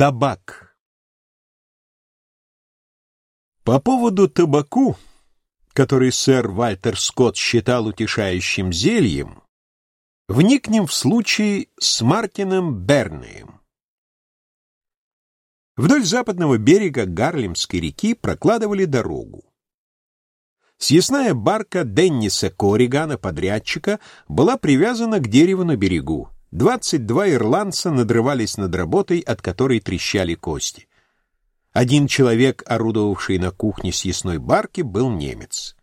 Табак. По поводу табаку, который сэр Вальтер Скотт считал утешающим зельем, вникнем в случай с Мартином Бернеем. Вдоль западного берега Гарлемской реки прокладывали дорогу. Съясная барка Денниса Корригана, подрядчика, была привязана к дереву на берегу. Двадцать два ирландца надрывались над работой, от которой трещали кости. Один человек, орудовавший на кухне съестной барки, был немец.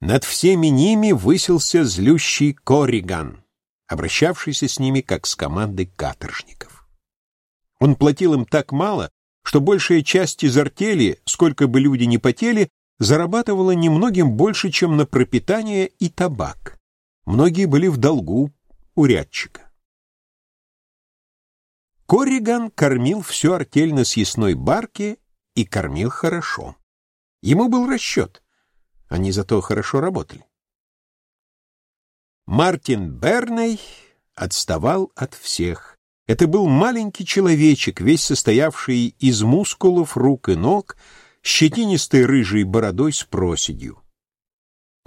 Над всеми ними высился злющий Корриган, обращавшийся с ними как с командой каторжников. Он платил им так мало, что большая часть из артели, сколько бы люди ни потели, зарабатывала немногим больше, чем на пропитание и табак. Многие были в долгу урядчика. Корриган кормил всю артель на съестной барке и кормил хорошо. Ему был расчет. Они зато хорошо работали. Мартин Берней отставал от всех. Это был маленький человечек, весь состоявший из мускулов рук и ног, щетинистой рыжей бородой с проседью.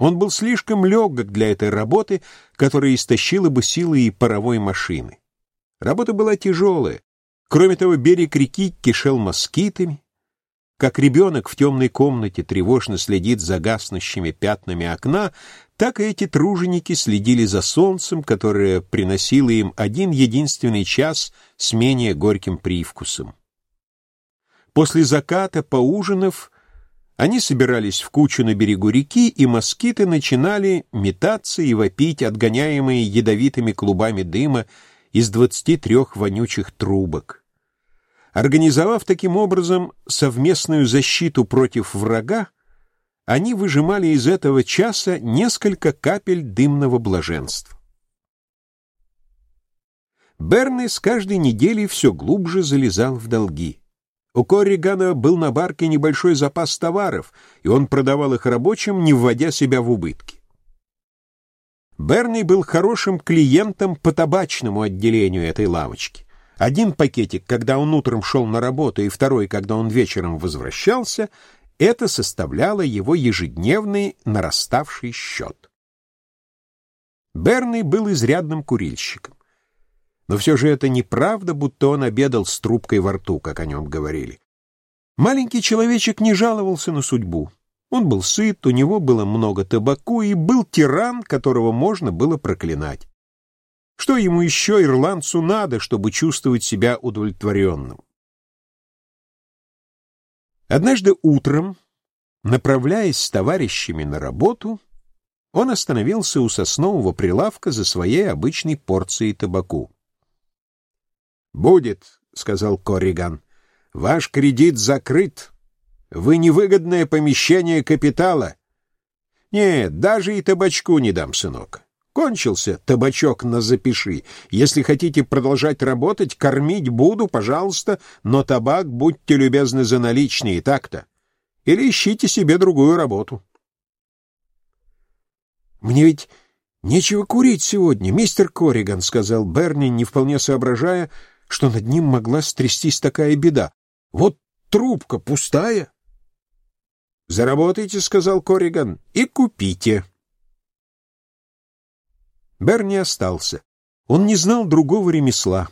Он был слишком легок для этой работы, которая истощила бы силы и паровой машины. Работа была тяжелая. Кроме того, берег реки кишел москитами. Как ребенок в темной комнате тревожно следит за гаснущими пятнами окна, так и эти труженики следили за солнцем, которое приносило им один единственный час с менее горьким привкусом. После заката, поужинав, они собирались в кучу на берегу реки, и москиты начинали метаться и вопить, отгоняемые ядовитыми клубами дыма из двадцати трех вонючих трубок. Организовав таким образом совместную защиту против врага, они выжимали из этого часа несколько капель дымного блаженства. Берни с каждой неделей все глубже залезал в долги. У Корригана был на барке небольшой запас товаров, и он продавал их рабочим, не вводя себя в убытки. Берни был хорошим клиентом по табачному отделению этой лавочки. Один пакетик, когда он утром шел на работу, и второй, когда он вечером возвращался, это составляло его ежедневный нараставший счет. Берни был изрядным курильщиком. Но все же это неправда, будто он обедал с трубкой во рту, как о нем говорили. Маленький человечек не жаловался на судьбу. Он был сыт, у него было много табаку и был тиран, которого можно было проклинать. Что ему еще, ирландцу, надо, чтобы чувствовать себя удовлетворенным? Однажды утром, направляясь с товарищами на работу, он остановился у соснового прилавка за своей обычной порцией табаку. «Будет», — сказал Корриган. «Ваш кредит закрыт. Вы невыгодное помещение капитала. Нет, даже и табачку не дам, сынок. Кончился табачок на запиши. Если хотите продолжать работать, кормить буду, пожалуйста, но табак будьте любезны за наличные, так-то. Или ищите себе другую работу». «Мне ведь нечего курить сегодня, мистер Корриган», — сказал Берни, не вполне соображая, — что над ним могла стрястись такая беда. Вот трубка пустая. «Заработайте», — сказал Корриган, — «и купите». Берни остался. Он не знал другого ремесла.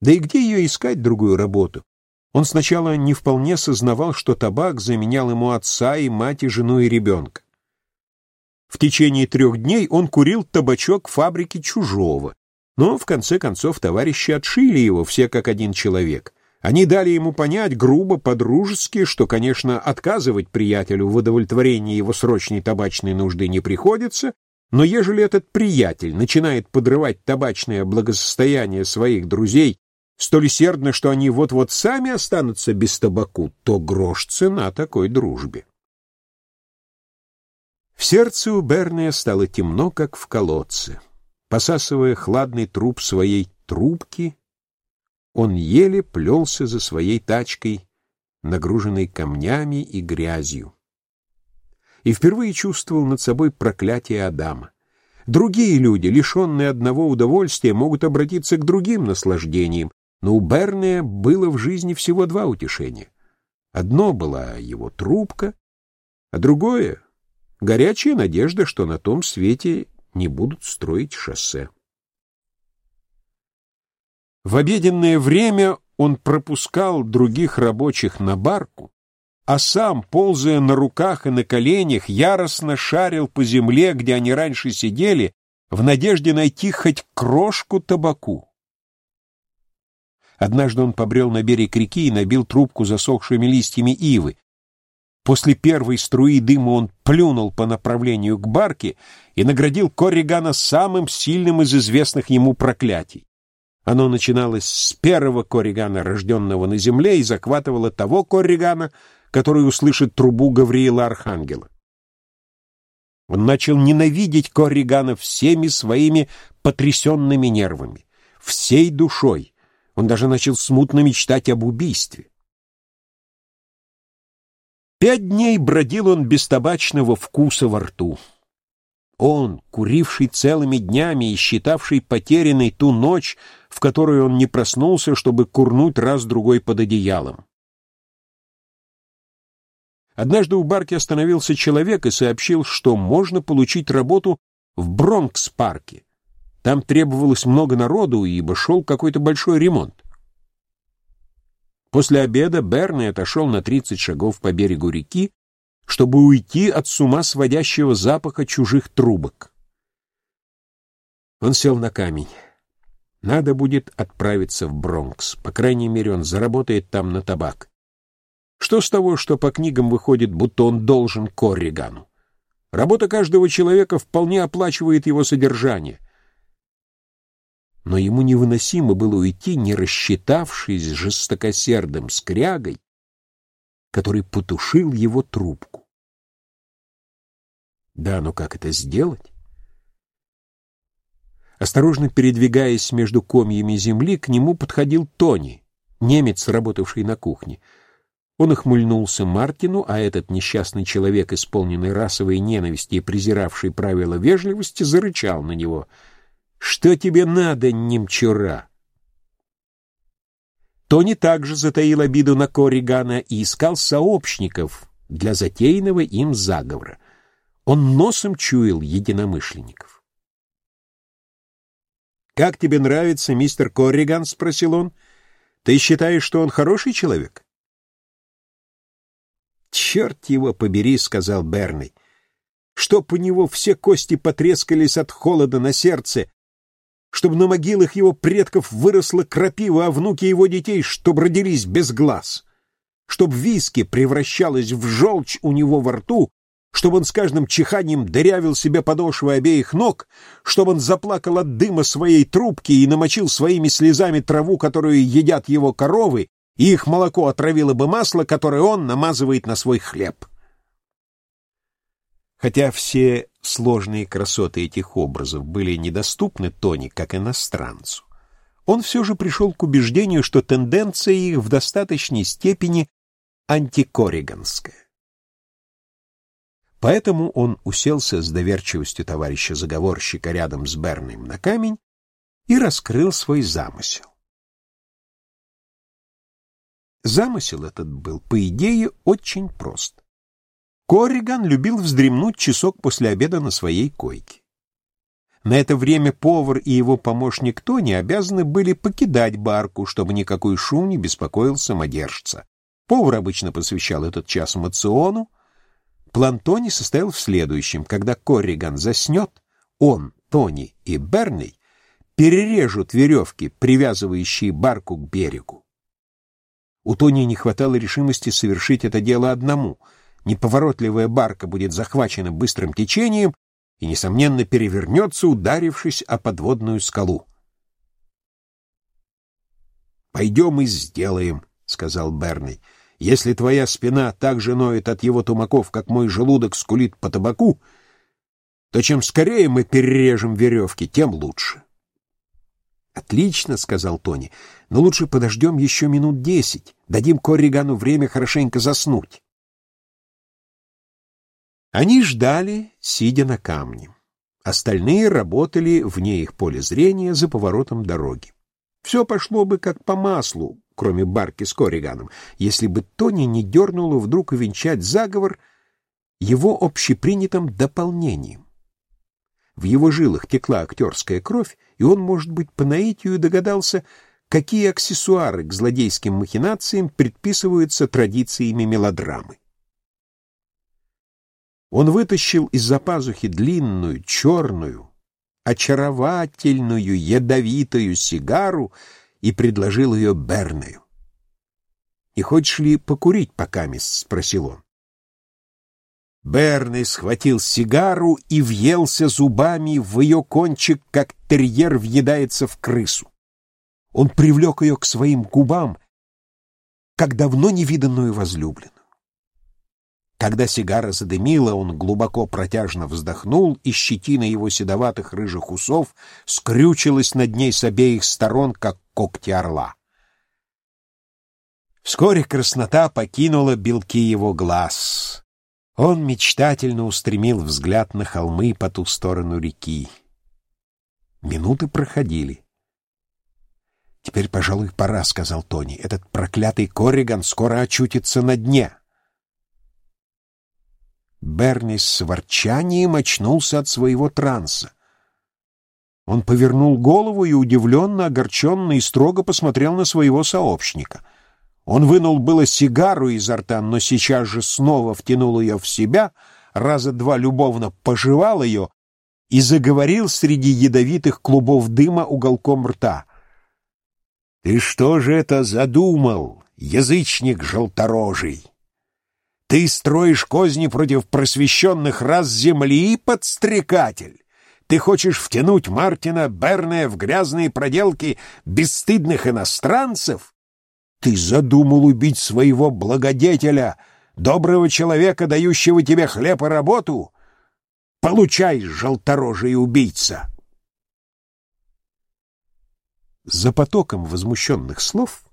Да и где ее искать, другую работу? Он сначала не вполне сознавал, что табак заменял ему отца и мать, и жену, и ребенка. В течение трех дней он курил табачок фабрики чужого. Но, в конце концов, товарищи отшили его, все как один человек. Они дали ему понять грубо, по-дружески, что, конечно, отказывать приятелю в удовлетворении его срочной табачной нужды не приходится, но ежели этот приятель начинает подрывать табачное благосостояние своих друзей столь сердно, что они вот-вот сами останутся без табаку, то грош цена такой дружбе. В сердце у Берния стало темно, как в колодце. Посасывая хладный труп своей трубки, он еле плелся за своей тачкой, нагруженной камнями и грязью. И впервые чувствовал над собой проклятие Адама. Другие люди, лишенные одного удовольствия, могут обратиться к другим наслаждениям, Но у Берния было в жизни всего два утешения. Одно была его трубка, а другое — горячая надежда, что на том свете не будут строить шоссе. В обеденное время он пропускал других рабочих на барку, а сам, ползая на руках и на коленях, яростно шарил по земле, где они раньше сидели, в надежде найти хоть крошку табаку. Однажды он побрел на берег реки и набил трубку засохшими листьями ивы. После первой струи дыма он плюнул по направлению к барке и наградил Корригана самым сильным из известных ему проклятий. Оно начиналось с первого Корригана, рожденного на земле, и захватывало того Корригана, который услышит трубу Гавриила Архангела. Он начал ненавидеть Корригана всеми своими потрясенными нервами, всей душой. Он даже начал смутно мечтать об убийстве. Пять дней бродил он без табачного вкуса во рту. Он, куривший целыми днями и считавший потерянной ту ночь, в которой он не проснулся, чтобы курнуть раз-другой под одеялом. Однажды у барки остановился человек и сообщил, что можно получить работу в Бронкс-парке. Там требовалось много народу, ибо шел какой-то большой ремонт. После обеда Берни отошел на 30 шагов по берегу реки, чтобы уйти от с ума сводящего запаха чужих трубок. Он сел на камень. Надо будет отправиться в Бронкс. По крайней мере, он заработает там на табак. Что с того, что по книгам выходит, будто он должен Корригану? Работа каждого человека вполне оплачивает его содержание. Но ему невыносимо было уйти, не рассчитавшись с жестокосердым скрягой, который потушил его трубку. Да, но как это сделать? Осторожно передвигаясь между комьями земли, к нему подходил Тони, немец, работавший на кухне. Он охмыльнулся Мартину, а этот несчастный человек, исполненный расовой ненависти и презиравший правила вежливости, зарычал на него. «Что тебе надо, немчура?» Тони также затаил обиду на Корригана и искал сообщников для затеянного им заговора. Он носом чуял единомышленников. «Как тебе нравится мистер Корриган?» — спросил он. «Ты считаешь, что он хороший человек?» «Черт его побери», — сказал Берный. «Чтоб у него все кости потрескались от холода на сердце, чтобы на могилах его предков выросла крапива, а внуки его детей, чтоб родились без глаз, чтоб виски превращалась в желчь у него во рту, чтобы он с каждым чиханием дырявил себе подошвы обеих ног, чтобы он заплакал от дыма своей трубки и намочил своими слезами траву, которую едят его коровы, и их молоко отравило бы масло, которое он намазывает на свой хлеб. Хотя все сложные красоты этих образов были недоступны Тони как иностранцу, он все же пришел к убеждению, что тенденция их в достаточной степени антикорриганская. Поэтому он уселся с доверчивостью товарища-заговорщика рядом с Берном на камень и раскрыл свой замысел. Замысел этот был, по идее, очень прост. Корриган любил вздремнуть часок после обеда на своей койке. На это время повар и его помощник Тони обязаны были покидать барку, чтобы никакой шум не беспокоил самодержца. Повар обычно посвящал этот час мациону, План Тони состоял в следующем. Когда Корриган заснет, он, Тони и Берни перережут веревки, привязывающие барку к берегу. У Тони не хватало решимости совершить это дело одному. Неповоротливая барка будет захвачена быстрым течением и, несомненно, перевернется, ударившись о подводную скалу. «Пойдем и сделаем», — сказал Берни. Если твоя спина так же ноет от его тумаков, как мой желудок скулит по табаку, то чем скорее мы перережем веревки, тем лучше. — Отлично, — сказал Тони, — но лучше подождем еще минут десять. Дадим Корригану время хорошенько заснуть. Они ждали, сидя на камне. Остальные работали вне их поля зрения за поворотом дороги. Все пошло бы как по маслу, кроме барки с Корриганом, если бы Тони не дернуло вдруг увенчать заговор его общепринятым дополнением. В его жилах текла актерская кровь, и он, может быть, по наитию догадался, какие аксессуары к злодейским махинациям предписываются традициями мелодрамы. Он вытащил из-за пазухи длинную, черную, очаровательную, ядовитую сигару и предложил ее Бернею. «Не хочешь ли покурить пока, мисс?» — спросил он. Берней схватил сигару и въелся зубами в ее кончик, как терьер въедается в крысу. Он привлек ее к своим губам, как давно невиданную возлюбленную. Когда сигара задымила, он глубоко протяжно вздохнул, и щетина его седоватых рыжих усов скрючилась над ней с обеих сторон, как когти орла. Вскоре краснота покинула белки его глаз. Он мечтательно устремил взгляд на холмы по ту сторону реки. Минуты проходили. «Теперь, пожалуй, пора», — сказал Тони. «Этот проклятый Корриган скоро очутится на дне». Берни с ворчанием очнулся от своего транса. Он повернул голову и удивленно, огорченно и строго посмотрел на своего сообщника. Он вынул было сигару изо рта, но сейчас же снова втянул ее в себя, раза два любовно пожевал ее и заговорил среди ядовитых клубов дыма уголком рта. «Ты что же это задумал, язычник желторожий?» Ты строишь козни против просвещенных рас земли, подстрекатель. Ты хочешь втянуть Мартина Берне в грязные проделки бесстыдных иностранцев? Ты задумал убить своего благодетеля, доброго человека, дающего тебе хлеб и работу? Получай, желторожий убийца!» За потоком возмущенных слов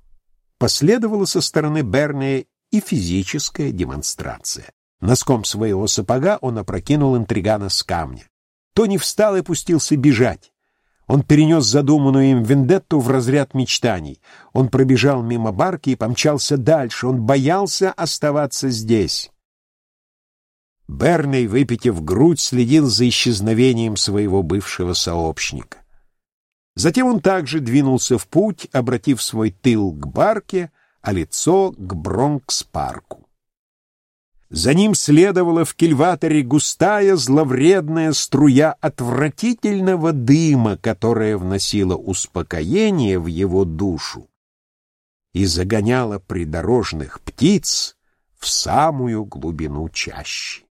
последовало со стороны Берния и физическая демонстрация. Носком своего сапога он опрокинул интригана с камня. Тони встал и пустился бежать. Он перенес задуманную им вендетту в разряд мечтаний. Он пробежал мимо барки и помчался дальше. Он боялся оставаться здесь. Берней, выпитив грудь, следил за исчезновением своего бывшего сообщника. Затем он также двинулся в путь, обратив свой тыл к барке, а лицо к Бронкс-парку. За ним следовала в кильваторе густая зловредная струя отвратительного дыма, которая вносила успокоение в его душу и загоняла придорожных птиц в самую глубину чащи.